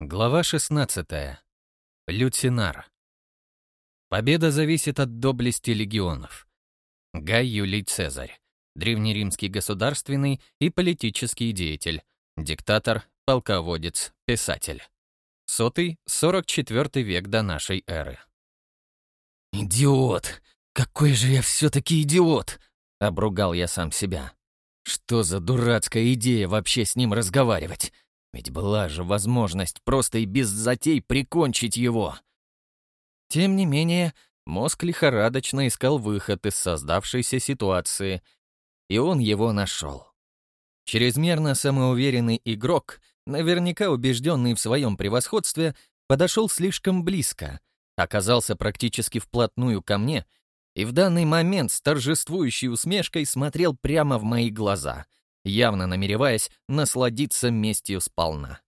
Глава 16. Лютинар. Победа зависит от доблести легионов. Гай Юлий Цезарь. Древнеримский государственный и политический деятель. Диктатор, полководец, писатель. Сотый, 44 век до нашей эры. «Идиот! Какой же я все-таки идиот!» — обругал я сам себя. «Что за дурацкая идея вообще с ним разговаривать? Ведь была же возможность просто и без затей прикончить его. Тем не менее, мозг лихорадочно искал выход из создавшейся ситуации, и он его нашел. Чрезмерно самоуверенный игрок, наверняка убежденный в своем превосходстве, подошел слишком близко, оказался практически вплотную ко мне и в данный момент с торжествующей усмешкой смотрел прямо в мои глаза — явно намереваясь насладиться местью сполна.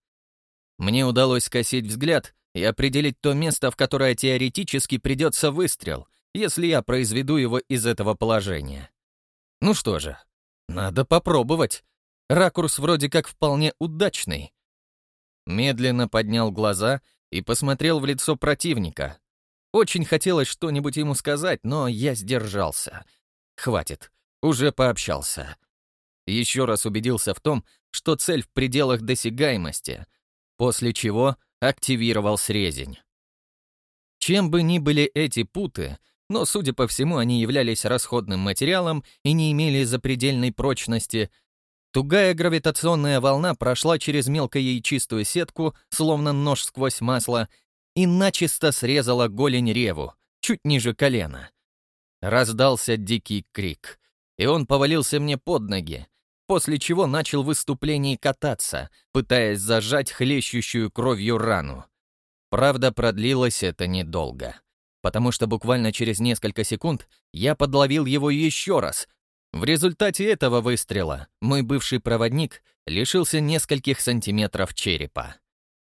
Мне удалось скосить взгляд и определить то место, в которое теоретически придется выстрел, если я произведу его из этого положения. Ну что же, надо попробовать. Ракурс вроде как вполне удачный. Медленно поднял глаза и посмотрел в лицо противника. Очень хотелось что-нибудь ему сказать, но я сдержался. Хватит, уже пообщался еще раз убедился в том, что цель в пределах досягаемости, после чего активировал срезень. Чем бы ни были эти путы, но, судя по всему, они являлись расходным материалом и не имели запредельной прочности, тугая гравитационная волна прошла через мелкояичистую сетку, словно нож сквозь масло, и начисто срезала голень реву, чуть ниже колена. Раздался дикий крик, и он повалился мне под ноги, после чего начал выступление кататься, пытаясь зажать хлещущую кровью рану. Правда, продлилось это недолго, потому что буквально через несколько секунд я подловил его еще раз. В результате этого выстрела мой бывший проводник лишился нескольких сантиметров черепа,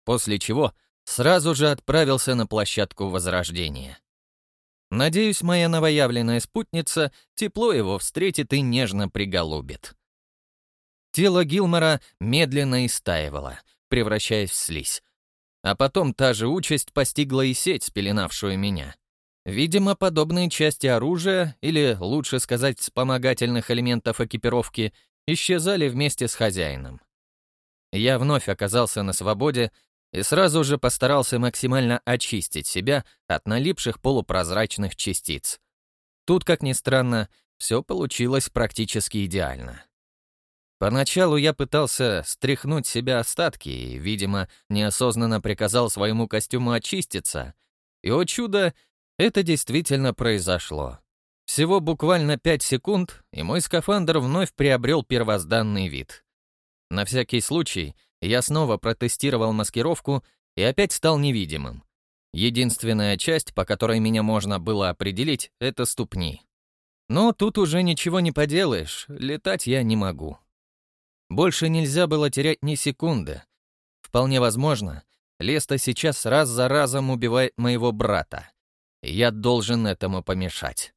после чего сразу же отправился на площадку Возрождения. Надеюсь, моя новоявленная спутница тепло его встретит и нежно приголубит. Тело Гилмора медленно истаивало, превращаясь в слизь. А потом та же участь постигла и сеть, спеленавшую меня. Видимо, подобные части оружия, или, лучше сказать, вспомогательных элементов экипировки, исчезали вместе с хозяином. Я вновь оказался на свободе и сразу же постарался максимально очистить себя от налипших полупрозрачных частиц. Тут, как ни странно, все получилось практически идеально. Поначалу я пытался стряхнуть себя остатки и, видимо, неосознанно приказал своему костюму очиститься. И, о чудо, это действительно произошло. Всего буквально пять секунд, и мой скафандр вновь приобрел первозданный вид. На всякий случай я снова протестировал маскировку и опять стал невидимым. Единственная часть, по которой меня можно было определить, — это ступни. Но тут уже ничего не поделаешь, летать я не могу. Больше нельзя было терять ни секунды. Вполне возможно, Леста сейчас раз за разом убивает моего брата. Я должен этому помешать.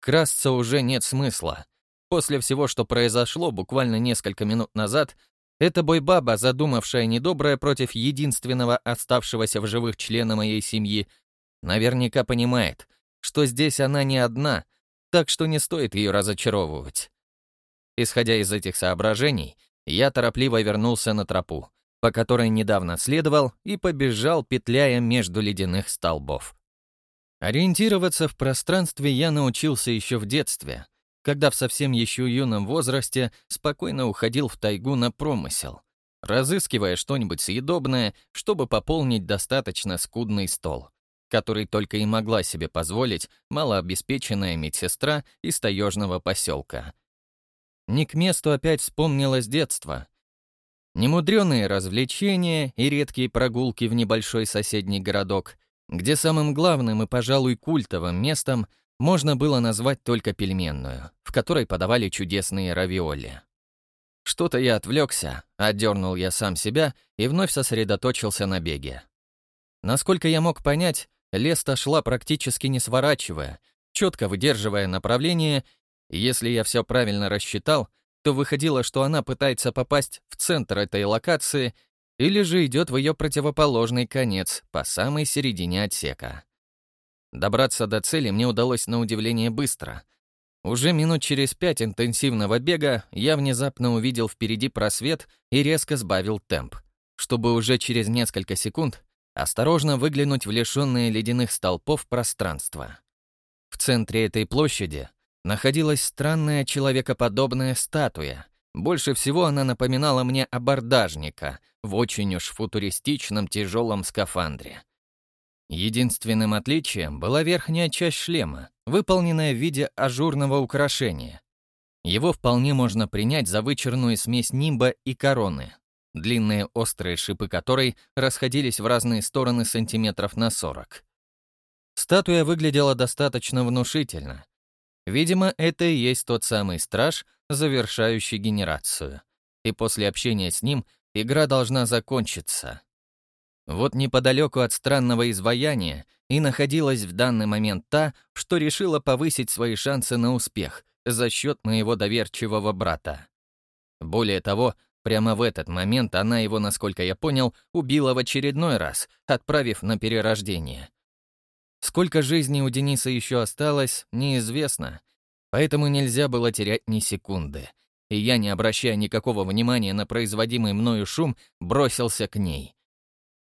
Красться уже нет смысла. После всего, что произошло буквально несколько минут назад, эта бойбаба, задумавшая недоброе против единственного оставшегося в живых члена моей семьи, наверняка понимает, что здесь она не одна, так что не стоит ее разочаровывать. Исходя из этих соображений, я торопливо вернулся на тропу, по которой недавно следовал и побежал, петляя между ледяных столбов. Ориентироваться в пространстве я научился еще в детстве, когда в совсем еще юном возрасте спокойно уходил в тайгу на промысел, разыскивая что-нибудь съедобное, чтобы пополнить достаточно скудный стол, который только и могла себе позволить малообеспеченная медсестра из таежного поселка — не к месту опять вспомнилось детство. Немудреные развлечения и редкие прогулки в небольшой соседний городок, где самым главным и, пожалуй, культовым местом можно было назвать только пельменную, в которой подавали чудесные равиоли. Что-то я отвлекся, отдернул я сам себя и вновь сосредоточился на беге. Насколько я мог понять, Леста шла практически не сворачивая, четко выдерживая направление если я все правильно рассчитал, то выходило, что она пытается попасть в центр этой локации или же идет в ее противоположный конец, по самой середине отсека. Добраться до цели мне удалось на удивление быстро. Уже минут через пять интенсивного бега я внезапно увидел впереди просвет и резко сбавил темп, чтобы уже через несколько секунд осторожно выглянуть в лишенное ледяных столпов пространство. В центре этой площади находилась странная человекоподобная статуя. Больше всего она напоминала мне абордажника в очень уж футуристичном тяжелом скафандре. Единственным отличием была верхняя часть шлема, выполненная в виде ажурного украшения. Его вполне можно принять за вычерную смесь нимба и короны, длинные острые шипы которой расходились в разные стороны сантиметров на 40. Статуя выглядела достаточно внушительно. Видимо, это и есть тот самый страж, завершающий генерацию. И после общения с ним игра должна закончиться. Вот неподалеку от странного изваяния и находилась в данный момент та, что решила повысить свои шансы на успех за счет моего доверчивого брата. Более того, прямо в этот момент она его, насколько я понял, убила в очередной раз, отправив на перерождение. Сколько жизней у Дениса еще осталось, неизвестно, поэтому нельзя было терять ни секунды. И я, не обращая никакого внимания на производимый мною шум, бросился к ней.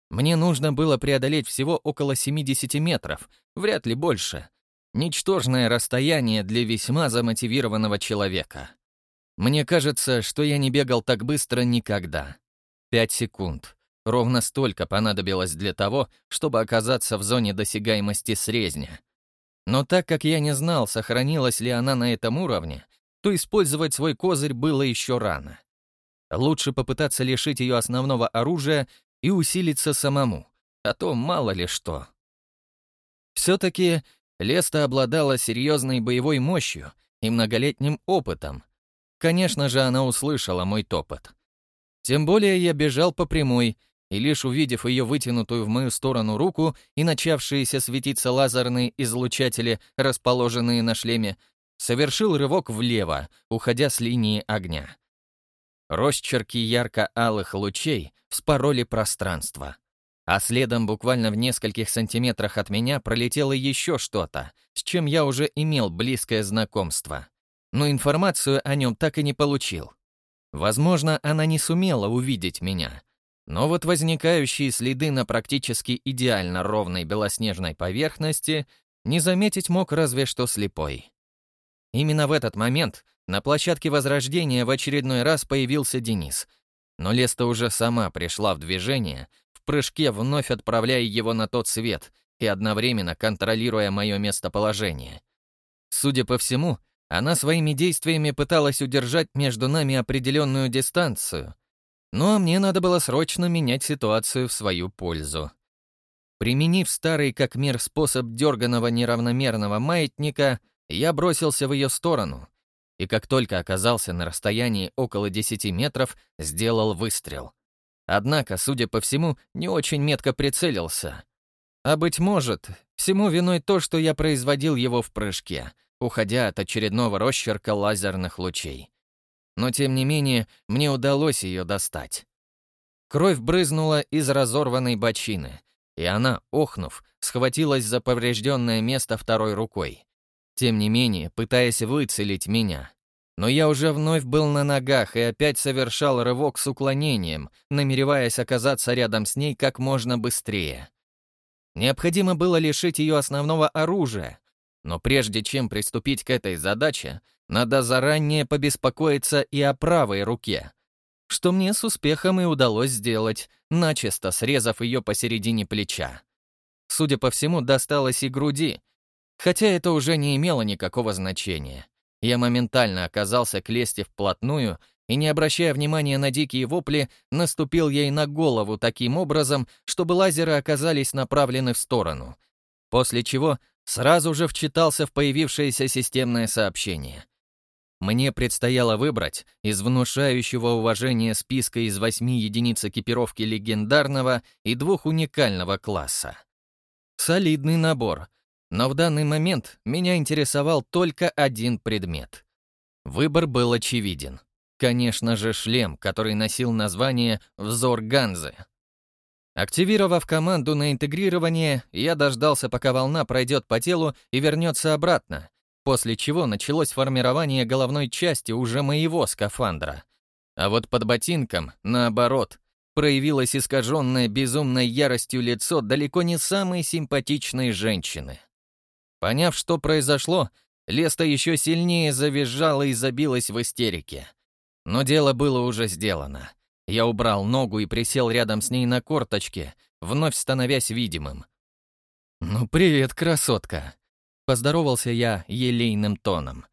Мне нужно было преодолеть всего около 70 метров, вряд ли больше. Ничтожное расстояние для весьма замотивированного человека. Мне кажется, что я не бегал так быстро никогда. Пять секунд. Ровно столько понадобилось для того, чтобы оказаться в зоне досягаемости срезня. Но так как я не знал, сохранилась ли она на этом уровне, то использовать свой козырь было еще рано. Лучше попытаться лишить ее основного оружия и усилиться самому, а то мало ли что. Все-таки Леста обладала серьезной боевой мощью и многолетним опытом. Конечно же, она услышала мой топот. Тем более я бежал по прямой, и лишь увидев ее вытянутую в мою сторону руку и начавшиеся светиться лазерные излучатели, расположенные на шлеме, совершил рывок влево, уходя с линии огня. Росчерки ярко-алых лучей вспороли пространство. А следом буквально в нескольких сантиметрах от меня пролетело еще что-то, с чем я уже имел близкое знакомство. Но информацию о нем так и не получил. Возможно, она не сумела увидеть меня. Но вот возникающие следы на практически идеально ровной белоснежной поверхности не заметить мог разве что слепой. Именно в этот момент на площадке Возрождения в очередной раз появился Денис. Но Леста уже сама пришла в движение, в прыжке вновь отправляя его на тот свет и одновременно контролируя мое местоположение. Судя по всему, она своими действиями пыталась удержать между нами определенную дистанцию. Ну а мне надо было срочно менять ситуацию в свою пользу. Применив старый как мир способ дерганого неравномерного маятника, я бросился в ее сторону — и как только оказался на расстоянии около 10 метров, сделал выстрел. Однако, судя по всему, не очень метко прицелился. А быть может, всему виной то, что я производил его в прыжке, уходя от очередного росчерка лазерных лучей. Но тем не менее, мне удалось ее достать. Кровь брызнула из разорванной бочины, и она, охнув, схватилась за поврежденное место второй рукой тем не менее, пытаясь выцелить меня. Но я уже вновь был на ногах и опять совершал рывок с уклонением, намереваясь оказаться рядом с ней как можно быстрее. Необходимо было лишить ее основного оружия, но прежде чем приступить к этой задаче, надо заранее побеспокоиться и о правой руке, что мне с успехом и удалось сделать, начисто срезав ее посередине плеча. Судя по всему, досталось и груди, Хотя это уже не имело никакого значения. Я моментально оказался к Лесте вплотную и, не обращая внимания на дикие вопли, наступил ей на голову таким образом, чтобы лазеры оказались направлены в сторону. После чего сразу же вчитался в появившееся системное сообщение. Мне предстояло выбрать из внушающего уважения списка из восьми единиц экипировки легендарного и двух уникального класса. Солидный набор — но в данный момент меня интересовал только один предмет. Выбор был очевиден. Конечно же, шлем, который носил название «Взор Ганзы». Активировав команду на интегрирование, я дождался, пока волна пройдет по телу и вернется обратно, после чего началось формирование головной части уже моего скафандра. А вот под ботинком, наоборот, проявилось искаженное безумной яростью лицо далеко не самой симпатичной женщины. Поняв, что произошло, Леста еще сильнее завизжала и забилась в истерике. Но дело было уже сделано. Я убрал ногу и присел рядом с ней на корточке, вновь становясь видимым. «Ну, привет, красотка!» — поздоровался я елейным тоном.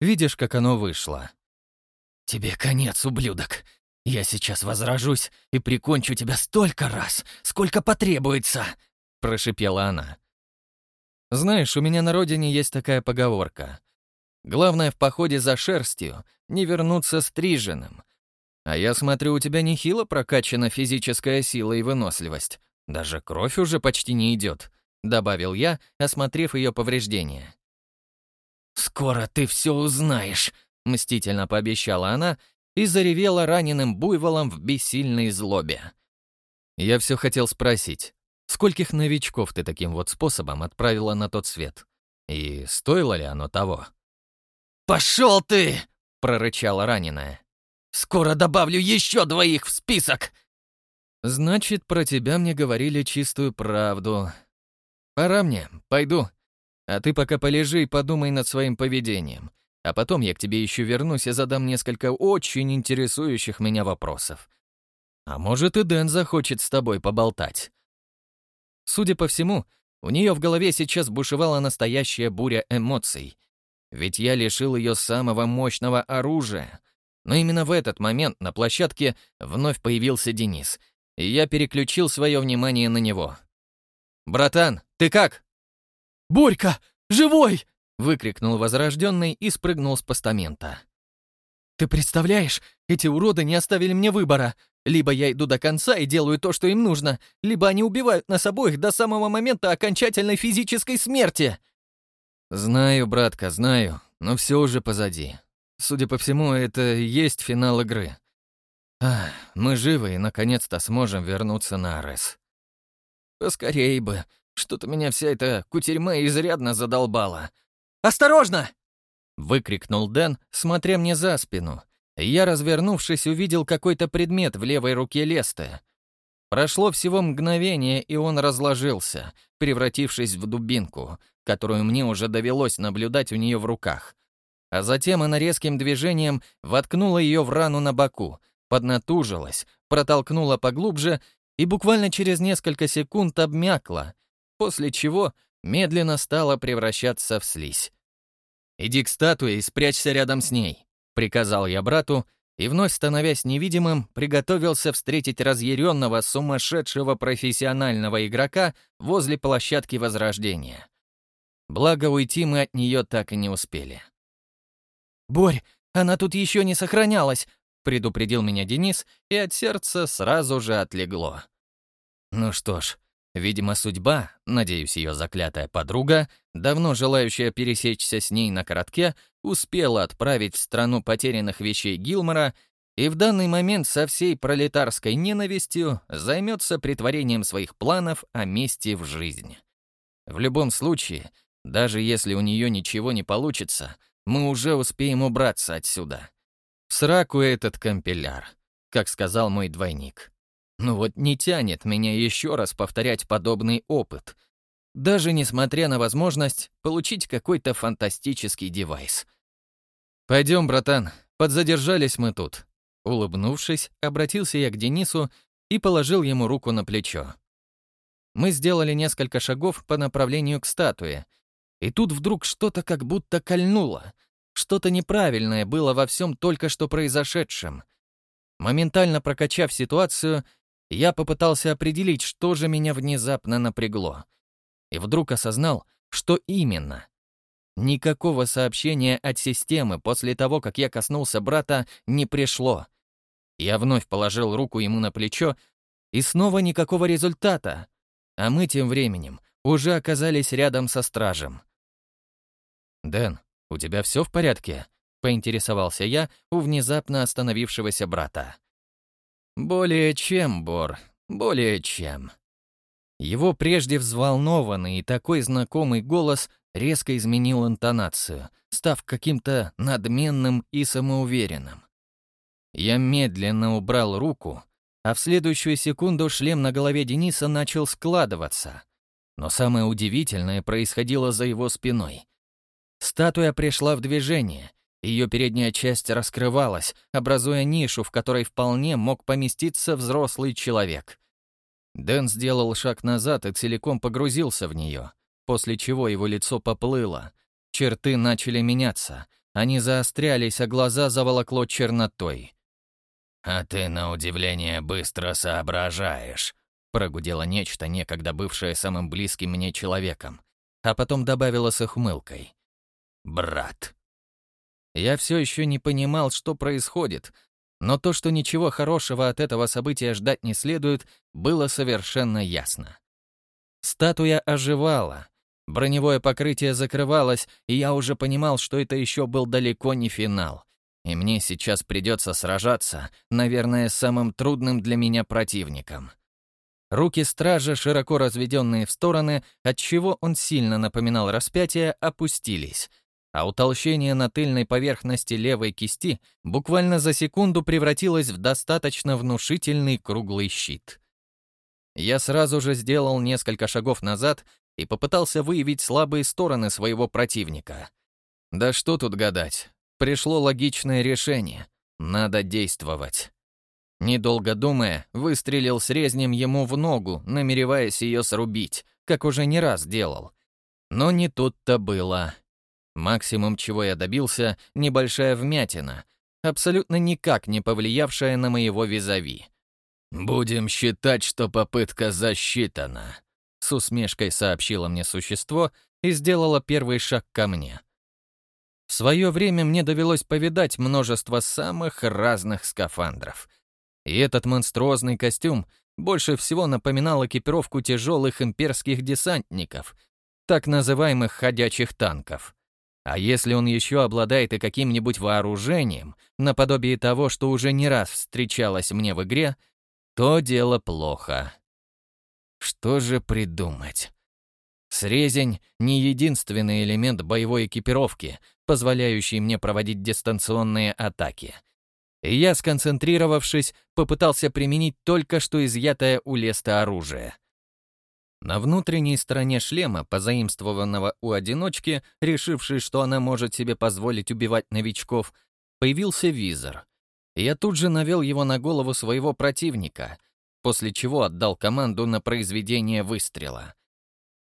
«Видишь, как оно вышло?» «Тебе конец, ублюдок! Я сейчас возражусь и прикончу тебя столько раз, сколько потребуется!» — прошипела она. «Знаешь, у меня на родине есть такая поговорка. Главное в походе за шерстью — не вернуться стриженным. А я смотрю, у тебя нехило прокачана физическая сила и выносливость. Даже кровь уже почти не идет», — добавил я, осмотрев ее повреждения. «Скоро ты все узнаешь», — мстительно пообещала она и заревела раненым буйволом в бессильной злобе. Я все хотел спросить, скольких новичков ты таким вот способом отправила на тот свет? И стоило ли оно того? «Пошел ты!» — прорычала раненая. «Скоро добавлю еще двоих в список!» «Значит, про тебя мне говорили чистую правду. Пора мне, пойду. А ты пока полежи и подумай над своим поведением. А потом я к тебе еще вернусь и задам несколько очень интересующих меня вопросов. А может, и Дэн захочет с тобой поболтать. Судя по всему, у нее в голове сейчас бушевала настоящая буря эмоций. Ведь я лишил ее самого мощного оружия. Но именно в этот момент на площадке вновь появился Денис, и я переключил свое внимание на него. «Братан, ты как?» «Борька, живой!» выкрикнул возрожденный и спрыгнул с постамента. «Ты представляешь, эти уроды не оставили мне выбора. Либо я иду до конца и делаю то, что им нужно, либо они убивают нас обоих до самого момента окончательной физической смерти!» «Знаю, братка, знаю, но все уже позади. Судя по всему, это и есть финал игры. Ах, мы живы и наконец-то сможем вернуться на Арес. Поскорей бы, что-то меня вся эта кутерьма изрядно задолбала. «Осторожно!» — выкрикнул Дэн, смотря мне за спину. Я, развернувшись, увидел какой-то предмет в левой руке Леста. Прошло всего мгновение, и он разложился, превратившись в дубинку, которую мне уже довелось наблюдать у нее в руках. А затем она резким движением воткнула ее в рану на боку, поднатужилась, протолкнула поглубже и буквально через несколько секунд обмякла, после чего медленно стала превращаться в слизь. «Иди к статуе и спрячься рядом с ней», — приказал я брату, и вновь становясь невидимым, приготовился встретить разъяренного, сумасшедшего профессионального игрока возле площадки Возрождения. Благо, уйти мы от нее так и не успели. «Борь, она тут еще не сохранялась», — предупредил меня Денис, и от сердца сразу же отлегло. Ну что ж, Видимо, судьба, надеюсь, ее заклятая подруга, давно желающая пересечься с ней на коротке, успела отправить в страну потерянных вещей Гилмора и в данный момент со всей пролетарской ненавистью займется притворением своих планов о месте в жизнь. В любом случае, даже если у нее ничего не получится, мы уже успеем убраться отсюда. Сраку этот компиляр, как сказал мой двойник. Ну вот не тянет меня еще раз повторять подобный опыт, даже несмотря на возможность получить какой-то фантастический девайс. «Пойдем, братан, подзадержались мы тут». Улыбнувшись, обратился я к Денису и положил ему руку на плечо. Мы сделали несколько шагов по направлению к статуе, и тут вдруг что-то как будто кольнуло. Что-то неправильное было во всем только что произошедшем. Моментально прокачав ситуацию, я попытался определить, что же меня внезапно напрягло. И вдруг осознал, что именно. Никакого сообщения от системы после того, как я коснулся брата, не пришло. Я вновь положил руку ему на плечо, и снова никакого результата. А мы тем временем уже оказались рядом со стражем. «Дэн, у тебя все в порядке?» поинтересовался я у внезапно остановившегося брата. «Более чем, Бор, более чем». Его прежде взволнованный и такой знакомый голос резко изменил интонацию, став каким-то надменным и самоуверенным. Я медленно убрал руку, а в следующую секунду шлем на голове Дениса начал складываться. Но самое удивительное происходило за его спиной. Статуя пришла в движение, ее передняя часть раскрывалась, образуя нишу, в которой вполне мог поместиться взрослый человек. Дэн сделал шаг назад и целиком погрузился в нее, после чего его лицо поплыло. Черты начали меняться, они заострялись, а глаза заволокло чернотой. «А ты, на удивление, быстро соображаешь», — прогудело нечто, некогда бывшее самым близким мне человеком, а потом добавила с ухмылкой. «Брат». Я все еще не понимал, что происходит, но то, что ничего хорошего от этого события ждать не следует, было совершенно ясно. Статуя оживала, броневое покрытие закрывалось, и я уже понимал, что это еще был далеко не финал — и мне сейчас придется сражаться, наверное, с самым трудным для меня противником. Руки стража, широко разведенные в стороны, отчего он сильно напоминал распятие, опустились, а утолщение на тыльной поверхности левой кисти буквально за секунду превратилось в достаточно внушительный круглый щит. Я сразу же сделал несколько шагов назад и попытался выявить слабые стороны своего противника. Да что тут гадать, пришло логичное решение. Надо действовать. Недолго думая, выстрелил срезнем ему в ногу, намереваясь ее срубить, как уже не раз делал. Но не тут-то было. Максимум, чего я добился, небольшая вмятина, абсолютно никак не повлиявшая на моего визави. «Будем считать, что попытка засчитана», — с усмешкой сообщило мне существо и сделало первый шаг ко мне. В свое время мне довелось повидать множество самых разных скафандров. И этот монструозный костюм больше всего напоминал экипировку тяжелых имперских десантников, так называемых ходячих танков. А если он еще обладает и каким-нибудь вооружением, наподобие того, что уже не раз встречалось мне в игре, то дело плохо. Что же придумать? Срезень — не единственный элемент боевой экипировки, позволяющий мне проводить дистанционные атаки. Я, сконцентрировавшись, попытался применить только что изъятое у Леста оружие. На внутренней стороне шлема, позаимствованного у одиночки, решившей, что она может себе позволить убивать новичков, появился визор. Я тут же навел его на голову своего противника, после чего отдал команду на произведение выстрела —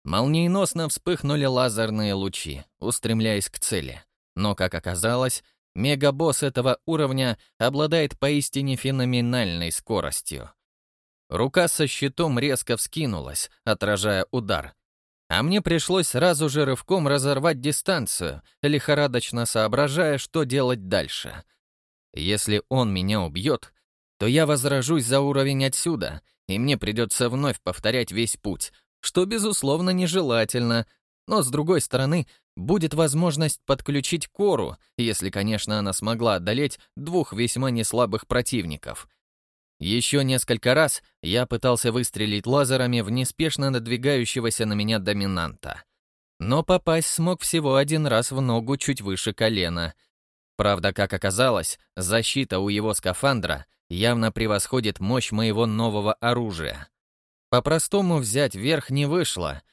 Молниеносно вспыхнули лазерные лучи, устремляясь к цели. Но, как оказалось, мегабосс этого уровня обладает поистине феноменальной скоростью. Рука со щитом резко вскинулась, отражая удар. А мне пришлось сразу же рывком разорвать дистанцию, лихорадочно соображая, что делать дальше. Если он меня убьет, то я возражусь за уровень отсюда, и мне придется вновь повторять весь путь, что, безусловно, нежелательно, но, с другой стороны, будет возможность подключить кору, если, конечно, она смогла одолеть двух весьма неслабых противников. Еще несколько раз я пытался выстрелить лазерами в неспешно надвигающегося на меня доминанта. Но попасть смог всего один раз в ногу чуть выше колена. Правда, как оказалось, защита у его скафандра явно превосходит мощь моего нового оружия. По-простому взять верх не вышло,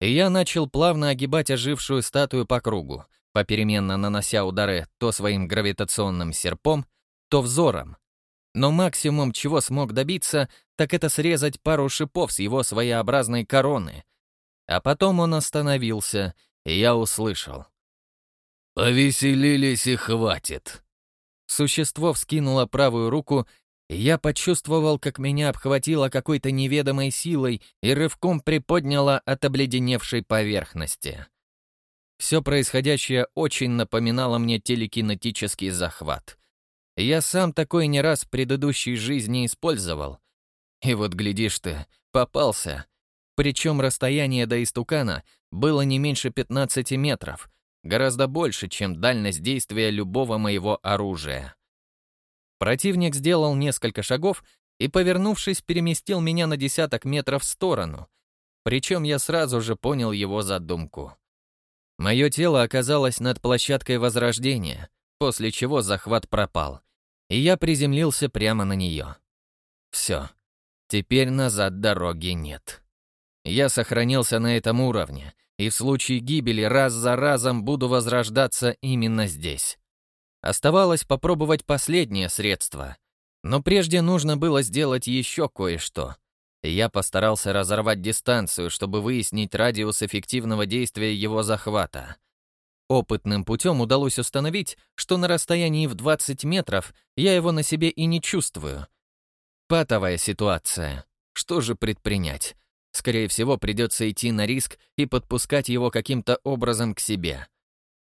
и я начал плавно огибать ожившую статую по кругу, попеременно нанося удары то своим гравитационным серпом, то взором. Но максимум, чего смог добиться, так это срезать пару шипов с его своеобразной короны. А потом он остановился, и я услышал. «Повеселились и хватит!» Существо вскинуло правую руку я почувствовал, как меня обхватило какой-то неведомой силой и рывком приподняло от обледеневшей поверхности. Все происходящее очень напоминало мне телекинетический захват. Я сам такой не раз в предыдущей жизни использовал. И вот, глядишь ты, попался. Причем расстояние до истукана было не меньше 15 метров, гораздо больше, чем дальность действия любого моего оружия. Противник сделал несколько шагов и, повернувшись, переместил меня на десяток метров в сторону. Причем я сразу же понял его задумку. Мое тело оказалось над площадкой Возрождения, после чего захват пропал, и я приземлился прямо на нее. Все, теперь назад дороги нет. Я сохранился на этом уровне, и в случае гибели раз за разом буду возрождаться именно здесь. Оставалось попробовать последнее средство, но прежде нужно было сделать еще кое-что. Я постарался разорвать дистанцию, чтобы выяснить радиус эффективного действия его захвата. Опытным путем удалось установить, что на расстоянии в 20 метров я его на себе и не чувствую. Патовая ситуация. Что же предпринять? Скорее всего, придется идти на риск и подпускать его каким-то образом к себе.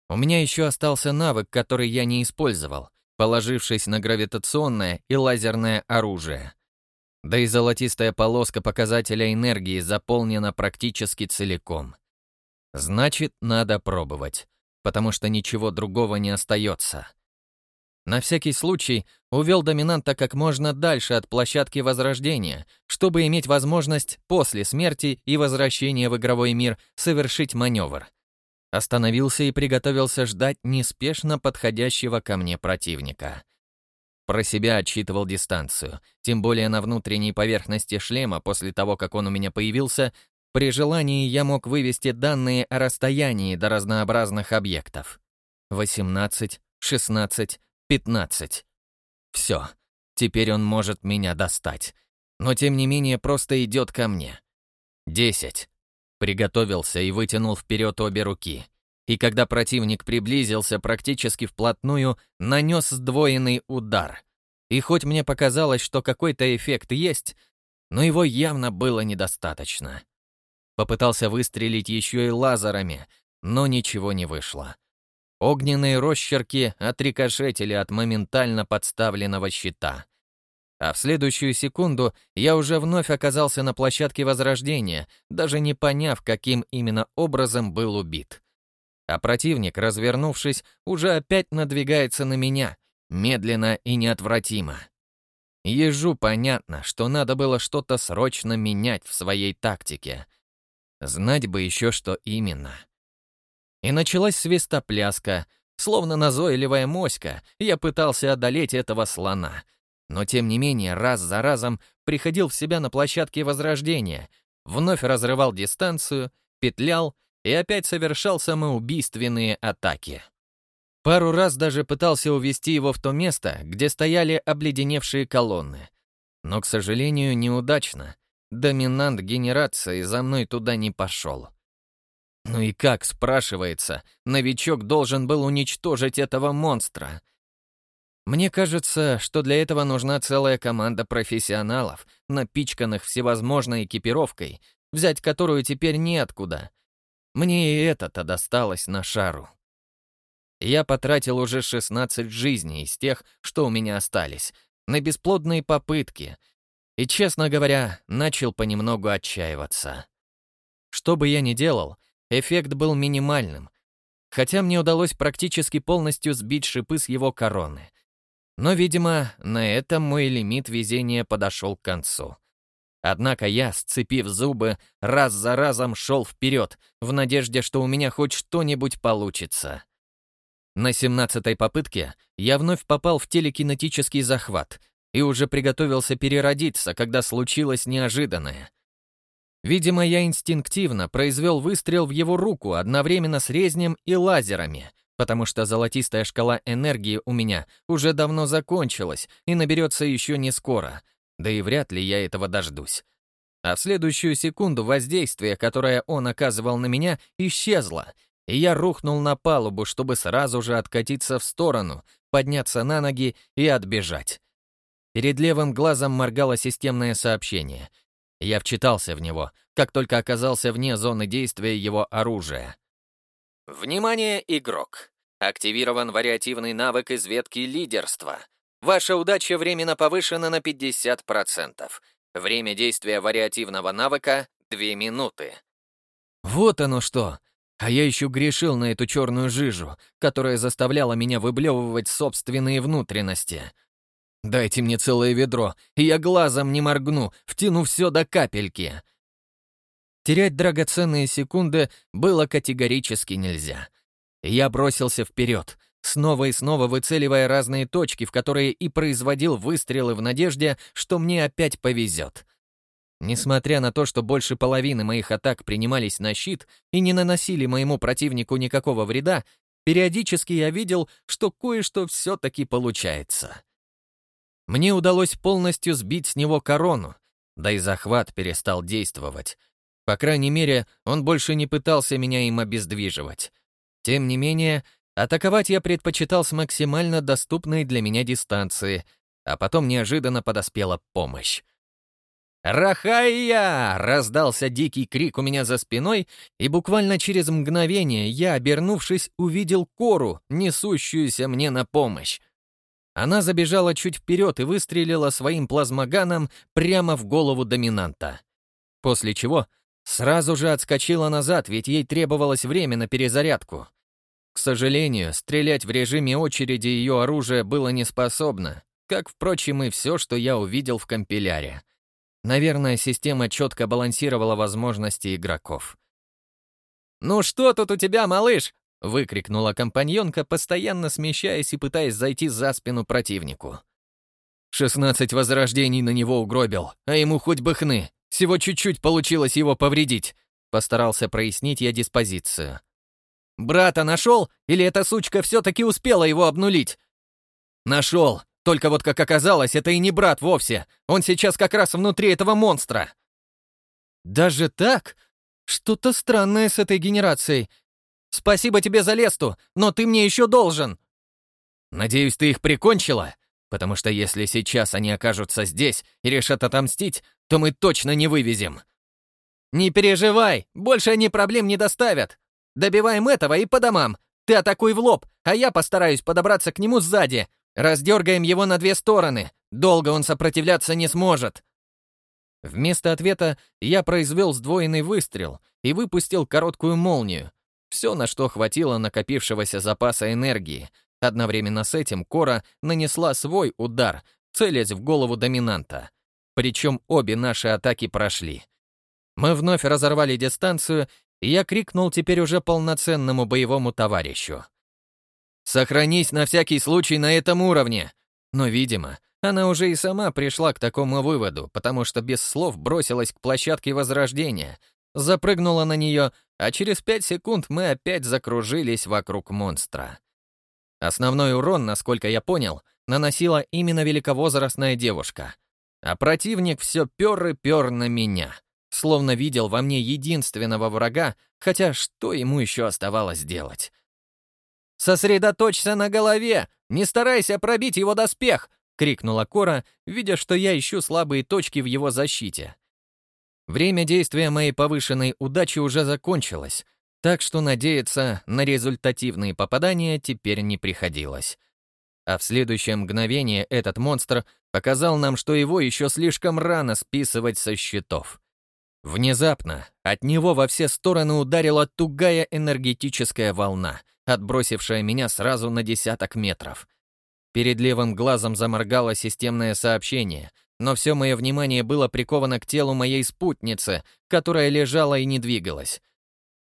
У меня еще остался навык, который я не использовал, положившись на гравитационное и лазерное оружие. Да и золотистая полоска показателя энергии заполнена практически целиком. Значит, надо пробовать, потому что ничего другого не остается. На всякий случай увел доминанта как можно дальше от площадки Возрождения, чтобы иметь возможность после смерти и возвращения в игровой мир совершить маневр. Остановился и приготовился ждать неспешно подходящего ко мне противника. Про себя отсчитывал дистанцию, тем более на внутренней поверхности шлема после того, как он у меня появился, при желании я мог вывести данные о расстоянии до разнообразных объектов. 18, 16, 15. Все, теперь он может меня достать. Но тем не менее просто идет ко мне. 10. Приготовился и вытянул вперед обе руки. И когда противник приблизился практически вплотную, нанес сдвоенный удар. И хоть мне показалось, что какой-то эффект есть, но его явно было недостаточно. Попытался выстрелить еще и лазерами, но ничего не вышло. Огненные росчерки отрикошетили от моментально подставленного щита. А в следующую секунду я уже вновь оказался на площадке Возрождения, даже не поняв, каким именно образом был убит. А противник, развернувшись, уже опять надвигается на меня, медленно и неотвратимо. Ежу понятно, что надо было что-то срочно менять в своей тактике. Знать бы еще, что именно. И началась свистопляска. Словно назойливая моська, я пытался одолеть этого слона. Но тем не менее, раз за разом приходил в себя на площадке Возрождения, вновь разрывал дистанцию, петлял и опять совершал самоубийственные атаки. Пару раз даже пытался увести его в то место, где стояли обледеневшие колонны. Но, к сожалению, неудачно. Доминант генерации за мной туда не пошел. Ну и как, спрашивается, новичок должен был уничтожить этого монстра? Мне кажется, что для этого нужна целая команда профессионалов, напичканных всевозможной экипировкой, взять которую теперь неоткуда. Мне и это-то досталось на шару. Я потратил уже 16 жизней из тех, что у меня остались, на бесплодные попытки, и, честно говоря, начал понемногу отчаиваться. Что бы я ни делал, Эффект был минимальным, хотя мне удалось практически полностью сбить шипы с его короны. Но, видимо, на этом мой лимит везения подошел к концу. Однако я, сцепив зубы, раз за разом шел вперед, в надежде, что у меня хоть что-нибудь получится. На семнадцатой попытке я вновь попал в телекинетический захват и уже приготовился переродиться, когда случилось неожиданное. Видимо, я инстинктивно произвел выстрел в его руку одновременно с резнем и лазерами, потому что золотистая шкала энергии у меня уже давно закончилась и наберется еще не скоро, да и вряд ли я этого дождусь. А в следующую секунду воздействие, которое он оказывал на меня, исчезло, и я рухнул на палубу, чтобы сразу же откатиться в сторону, подняться на ноги и отбежать. Перед левым глазом моргало системное сообщение — я вчитался в него, как только оказался вне зоны действия его оружия. Внимание, игрок! Активирован вариативный навык из ветки лидерства. Ваша удача временно повышена на 50%. Время действия вариативного навыка — 2 минуты. Вот оно что! А я еще грешил на эту черную жижу, которая заставляла меня выблевывать собственные внутренности. Дайте мне целое ведро, и я глазом не моргну, втяну все до капельки. Терять драгоценные секунды было категорически нельзя. Я бросился вперед, снова и снова выцеливая разные точки, в которые и производил выстрелы в надежде, что мне опять повезет. Несмотря на то, что больше половины моих атак принимались на щит и не наносили моему противнику никакого вреда, периодически я видел, что кое-что все-таки получается. Мне удалось полностью сбить с него корону, да и захват перестал действовать. По крайней мере, он больше не пытался меня им обездвиживать. Тем не менее, атаковать я предпочитал с максимально доступной для меня дистанции, а потом неожиданно подоспела помощь. «Рахайя!» — раздался дикий крик у меня за спиной, и буквально через мгновение я, обернувшись, увидел кору, несущуюся мне на помощь. Она забежала чуть вперед и выстрелила своим плазмоганом прямо в голову доминанта. После чего сразу же отскочила назад, ведь ей требовалось время на перезарядку. К сожалению, стрелять в режиме очереди ее оружие было не способно, как, впрочем, и все, что я увидел в компиляре. Наверное, система четко балансировала возможности игроков. «Ну что тут у тебя, малыш?» — выкрикнула компаньонка, постоянно смещаясь и пытаясь зайти за спину противнику. «Шестнадцать возрождений на него угробил, а ему хоть бы хны. Всего чуть-чуть получилось его повредить», — постарался прояснить я диспозицию. «Брата нашел, или эта сучка все-таки успела его обнулить?» «Нашел. Только вот, как оказалось, это и не брат вовсе. Он сейчас как раз внутри этого монстра. Даже так? Что-то странное с этой генерацией. Спасибо тебе за лесту, но ты мне еще должен. Надеюсь, ты их прикончила? Потому что если сейчас они окажутся здесь и решат отомстить, то мы точно не вывезем. Не переживай, больше они проблем не доставят. Добиваем этого и по домам. Ты атакуй в лоб, а я постараюсь подобраться к нему сзади. Раздергаем его на две стороны. Долго он сопротивляться не сможет. Вместо ответа я произвел сдвоенный выстрел и выпустил короткую молнию. Все, на что хватило накопившегося запаса энергии. Одновременно с этим Кора нанесла свой удар, целясь в голову доминанта. Причем обе наши атаки прошли. Мы вновь разорвали дистанцию, и я крикнул теперь уже полноценному боевому товарищу. Сохранись на всякий случай на этом уровне. Но, видимо, она уже и сама пришла к такому выводу, потому что без слов бросилась к площадке Возрождения, запрыгнула на нее, а через пять секунд мы опять закружились вокруг монстра. Основной урон, насколько я понял, наносила именно великовозрастная девушка. А противник все пер и пер на меня, словно видел во мне единственного врага, хотя что ему еще оставалось делать? «Сосредоточься на голове! Не старайся пробить его доспех!» — крикнула Кора, видя, что я ищу слабые точки в его защите. Время действия моей повышенной удачи уже закончилось, так что надеяться на результативные попадания теперь не приходилось. А в следующее мгновение этот монстр показал нам, что его еще слишком рано списывать со счетов. Внезапно от него во все стороны ударила тугая энергетическая волна — отбросившая меня сразу на десяток метров. Перед левым глазом заморгало системное сообщение, но все мое внимание было приковано к телу моей спутницы, которая лежала и не двигалась.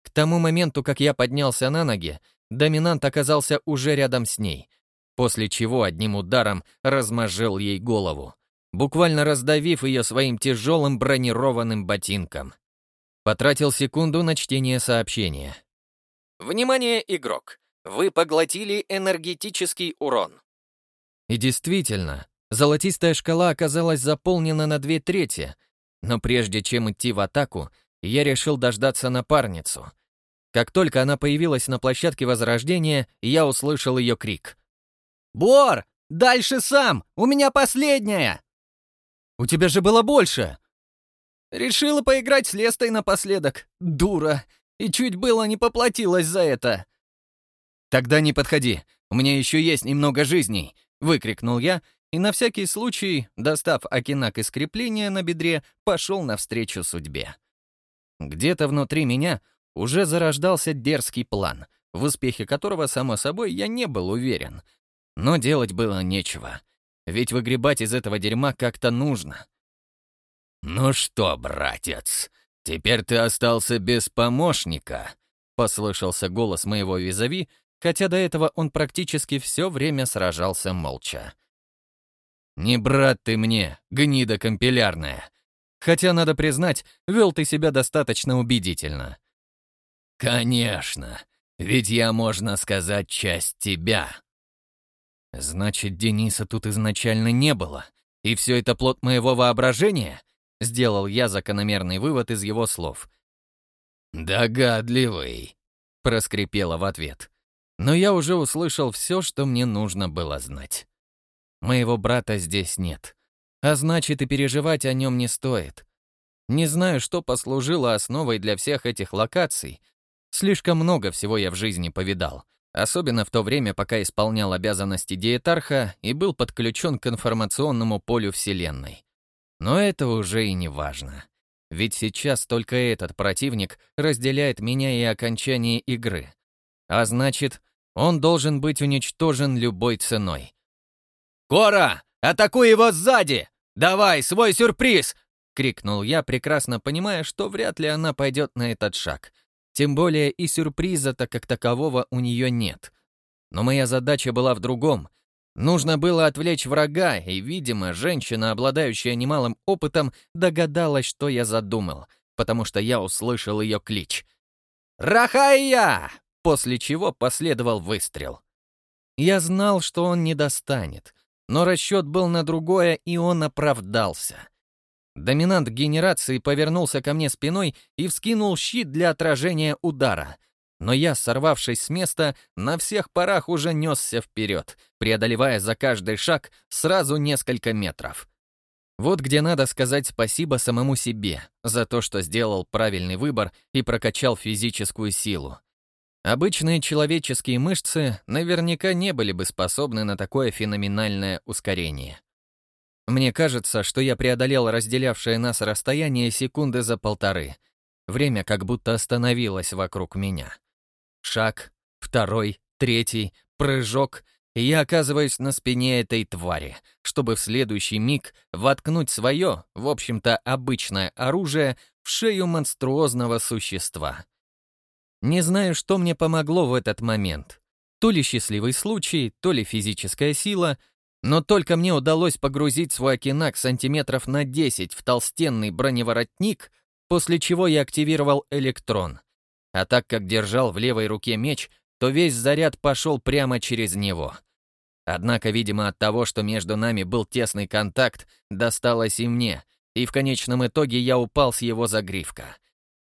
К тому моменту, как я поднялся на ноги, доминант оказался уже рядом с ней, после чего одним ударом размозжил ей голову, буквально раздавив ее своим тяжелым бронированным ботинком. Потратил секунду на чтение сообщения. Внимание, игрок! Вы поглотили энергетический урон. И действительно, золотистая шкала оказалась заполнена на две трети, но прежде чем идти в атаку, я решил дождаться напарницу. Как только она появилась на площадке Возрождения, я услышал ее крик. «Бор! Дальше сам! У меня последняя!» «У тебя же было больше!» «Решила поиграть с Лестой напоследок, дура!» и чуть было не поплатилась за это. «Тогда не подходи, у меня еще есть немного жизней», — выкрикнул я, и на всякий случай, достав окинак из крепления на бедре, пошел навстречу судьбе. Где-то внутри меня уже зарождался дерзкий план, в успехе которого, само собой, я не был уверен. Но делать было нечего, ведь выгребать из этого дерьма как-то нужно. «Ну что, братец, теперь ты остался без помощника», — послышался голос моего визави, хотя до этого он практически все время сражался молча. «Не брат ты мне, гнида компилярная. Хотя, надо признать, вел ты себя достаточно убедительно». «Конечно, ведь я, можно сказать, часть тебя». «Значит, Дениса тут изначально не было, и все это плод моего воображения?» Сделал я закономерный вывод из его слов. «Догадливый», — проскрипела в ответ. Но я уже услышал все, что мне нужно было знать. Моего брата здесь нет. А значит, и переживать о нем не стоит. Не знаю, что послужило основой для всех этих локаций. Слишком много всего я в жизни повидал. Особенно в то время, пока исполнял обязанности диетарха и был подключен к информационному полю Вселенной. Но это уже и не важно. Ведь сейчас только этот противник разделяет меня и окончание игры. А значит, он должен быть уничтожен любой ценой. «Кора, атакуй его сзади! Давай, свой сюрприз!» — крикнул я, прекрасно понимая, что вряд ли она пойдет на этот шаг. Тем более и сюрприза-то как такового у нее нет. Но моя задача была в другом. Нужно было отвлечь врага, и, видимо, женщина, обладающая немалым опытом, догадалась, что я задумал, потому что я услышал ее клич. «Рахая!» После чего последовал выстрел. Я знал, что он не достанет, но расчет был на другое, и он оправдался. Доминант генерации повернулся ко мне спиной и вскинул щит для отражения удара. Но я, сорвавшись с места, на всех парах уже несся вперед, преодолевая за каждый шаг сразу несколько метров. Вот где надо сказать спасибо самому себе за то, что сделал правильный выбор и прокачал физическую силу. Обычные человеческие мышцы наверняка не были бы способны на такое феноменальное ускорение. Мне кажется, что я преодолел разделявшее нас расстояние секунды за полторы. Время как будто остановилось вокруг меня. Шаг, второй, третий, прыжок, и я оказываюсь на спине этой твари, чтобы в следующий миг воткнуть свое, в общем-то, обычное оружие в шею монструозного существа. Не знаю, что мне помогло в этот момент. То ли счастливый случай, то ли физическая сила, но только мне удалось погрузить свой окинак сантиметров на 10 в толстенный броневоротник, после чего я активировал электрон. А так как держал в левой руке меч, то весь заряд пошел прямо через него. Однако, видимо, от того, что между нами был тесный контакт, досталось и мне, и в конечном итоге я упал с его загривка.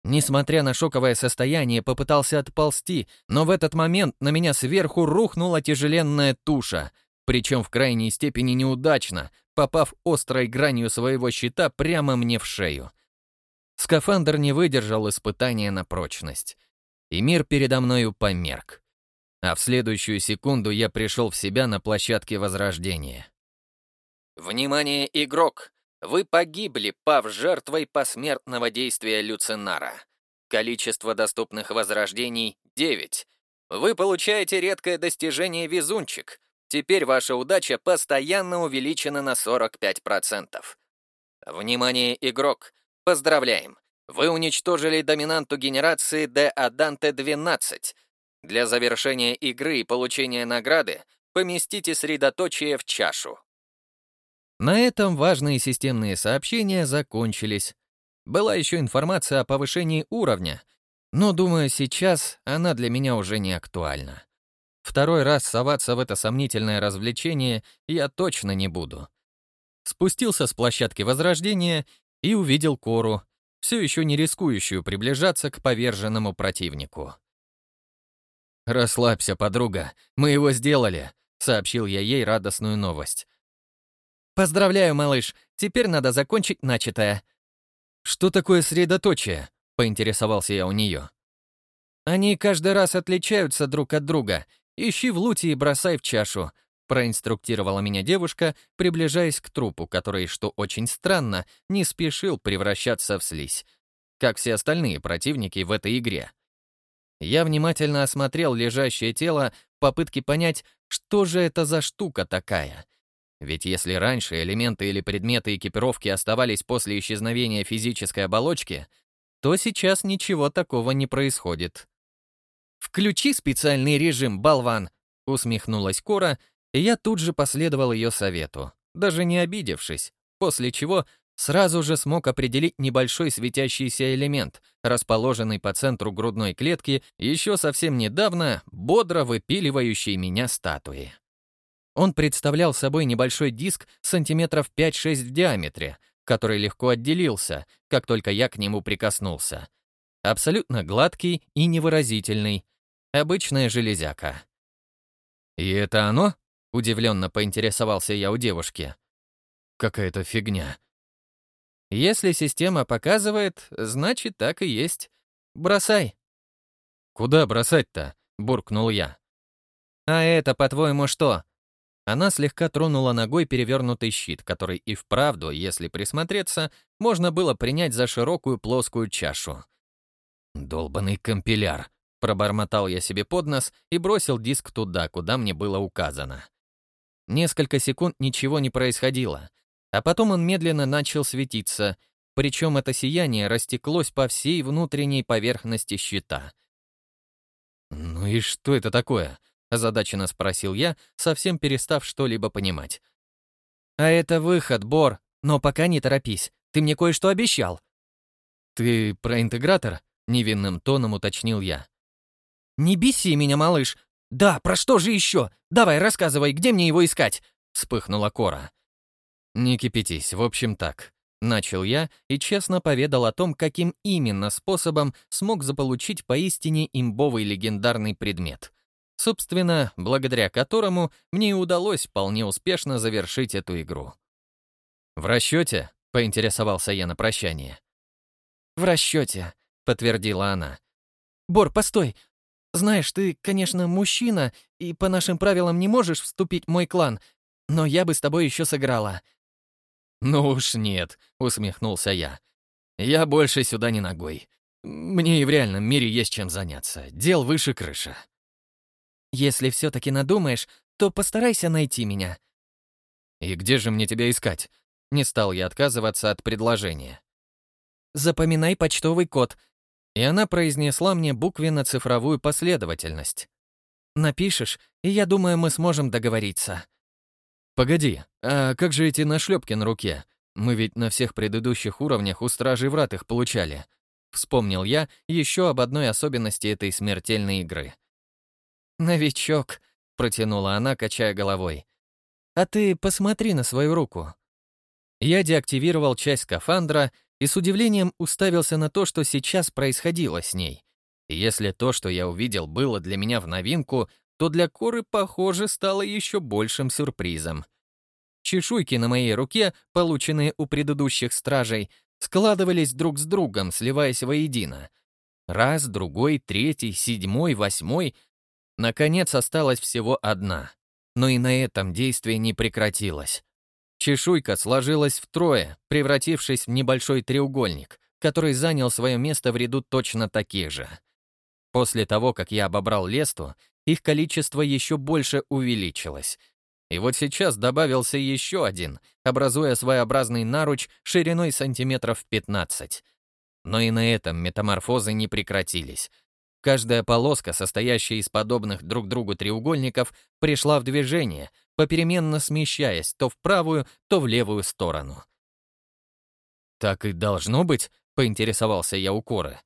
Несмотря на шоковое состояние, попытался отползти, но в этот момент на меня сверху рухнула тяжеленная туша, причем в крайней степени неудачно, попав острой гранью своего щита прямо мне в шею. Скафандр не выдержал испытания на прочность, и мир передо мною померк. А в следующую секунду я пришел в себя на площадке Возрождения. «Внимание, игрок! Вы погибли, пав жертвой посмертного действия Люцинара. Количество доступных возрождений — 9. Вы получаете редкое достижение «Везунчик». Теперь ваша удача постоянно увеличена на 45%. Внимание, игрок! Поздравляем! Вы уничтожили доминанту генерации Д Аданте 12. Для завершения игры и получения награды поместите средоточие в чашу. На этом важные системные сообщения закончились. Была еще информация о повышении уровня, но, думаю, сейчас она для меня уже не актуальна. Второй раз соваться в это сомнительное развлечение я точно не буду. Спустился с площадки Возрождения и увидел Кору, все еще не рискующую приближаться к поверженному противнику. «Расслабься, подруга, мы его сделали», — сообщил я ей радостную новость. «Поздравляю, малыш, теперь надо закончить начатое». «Что такое средоточие?» — поинтересовался я у нее. «Они каждый раз отличаются друг от друга. Ищи в луте и бросай в чашу», — проинструктировала меня девушка, приближаясь к трупу, который, что очень странно, не спешил превращаться в слизь, как все остальные противники в этой игре. Я внимательно осмотрел лежащее тело в попытке понять, что же это за штука такая. Ведь если раньше элементы или предметы экипировки оставались после исчезновения физической оболочки, то сейчас ничего такого не происходит. «Включи специальный режим, болван!» — усмехнулась Кора, и я тут же последовал ее совету, даже не обидевшись, после чего сразу же смог определить небольшой светящийся элемент, расположенный по центру грудной клетки, еще совсем недавно бодро выпиливающий меня статуи. Он представлял собой небольшой диск сантиметров 5-6 в диаметре, который легко отделился, как только я к нему прикоснулся. Абсолютно гладкий и невыразительный. Обычная железяка. «И это оно?» — удивленно поинтересовался я у девушки. «Какая-то фигня», если система показывает, значит, так и есть. Бросай. Куда бросать-то? буркнул я. А это, по-твоему, что? Она слегка тронула ногой перевернутый щит, который и вправду, если присмотреться, можно было принять за широкую плоскую чашу. «Долбанный компиляр», — пробормотал я себе под нос и бросил диск туда, куда мне было указано. Несколько секунд ничего не происходило, а потом он медленно начал светиться, причем это сияние растеклось по всей внутренней поверхности щита. «Ну и что это такое?» — озадаченно спросил я, совсем перестав что-либо понимать. «А это выход, Бор, но пока не торопись, ты мне кое-что обещал». «Ты про интегратор?» — невинным тоном уточнил я. «Не беси меня, малыш! Да, про что же еще? Давай, рассказывай, где мне его искать?» — вспыхнула Кора. «Не кипятись, в общем так». Начал я и честно поведал о том, каким именно способом смог заполучить поистине имбовый легендарный предмет. Собственно, благодаря которому мне и удалось вполне успешно завершить эту игру. «В расчете?» — поинтересовался я на прощание. «В расчете», — подтвердила она. «Бор, постой! Знаешь, ты, конечно, мужчина, и по нашим правилам не можешь вступить в мой клан, но я бы с тобой еще сыграла. «Ну уж нет», — усмехнулся я. «Я больше сюда не ногой. Мне и в реальном мире есть чем заняться. Дел выше крыша». «Если все-таки надумаешь, то постарайся найти меня». «И где же мне тебя искать?» Не стал я отказываться от предложения. «Запоминай почтовый код». И она произнесла мне буквенно-цифровую последовательность. «Напишешь, и я думаю, мы сможем договориться». «Погоди, а как же эти нашлепки на руке? Мы ведь на всех предыдущих уровнях у стражей врат их получали». Вспомнил я еще об одной особенности этой смертельной игры. «Новичок», — протянула она, качая головой. «А ты посмотри на свою руку». Я деактивировал часть скафандра и с удивлением уставился на то, что сейчас происходило с ней. И если то, что я увидел, было для меня в новинку, то для Коры, похоже, стало еще большим сюрпризом. Чешуйки на моей руке, полученные у предыдущих стражей, складывались друг с другом, сливаясь воедино. Раз, другой, третий, седьмой, восьмой. Наконец осталась всего одна. Но и на этом действие не прекратилось. Чешуйка сложилась втрое, превратившись в небольшой треугольник, который занял свое место в ряду точно таких же. После того, как я обобрал лесту, их количество еще больше увеличилось. И вот сейчас добавился еще один, образуя своеобразный наруч шириной сантиметров 15. Но и на этом метаморфозы не прекратились. Каждая полоска, состоящая из подобных друг другу треугольников, пришла в движение, попеременно смещаясь то в правую, то в левую сторону. «Так и должно быть?» — поинтересовался я у Коры.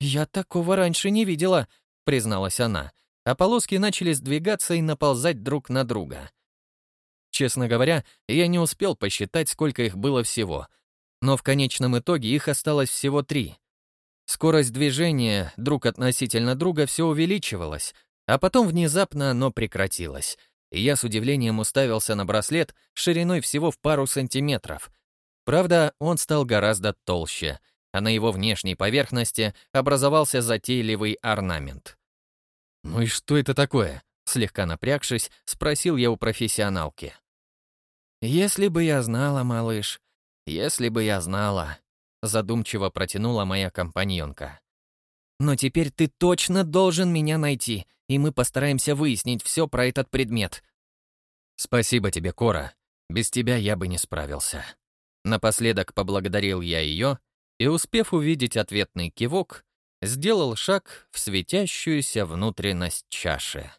«Я такого раньше не видела», — призналась она, а полоски начали сдвигаться и наползать друг на друга. Честно говоря, я не успел посчитать, сколько их было всего, но в конечном итоге их осталось всего три. Скорость движения друг относительно друга все увеличивалась, а потом внезапно оно прекратилось, и я с удивлением уставился на браслет шириной всего в пару сантиметров. Правда, он стал гораздо толще, а на его внешней поверхности образовался затейливый орнамент. «Ну и что это такое?» Слегка напрягшись, спросил я у профессионалки. «Если бы я знала, малыш, если бы я знала», задумчиво протянула моя компаньонка. Но теперь ты точно должен меня найти, и мы постараемся выяснить все про этот предмет». «Спасибо тебе, Кора. Без тебя я бы не справился». Напоследок поблагодарил я ее и, успев увидеть ответный кивок, сделал шаг в светящуюся внутренность чаши.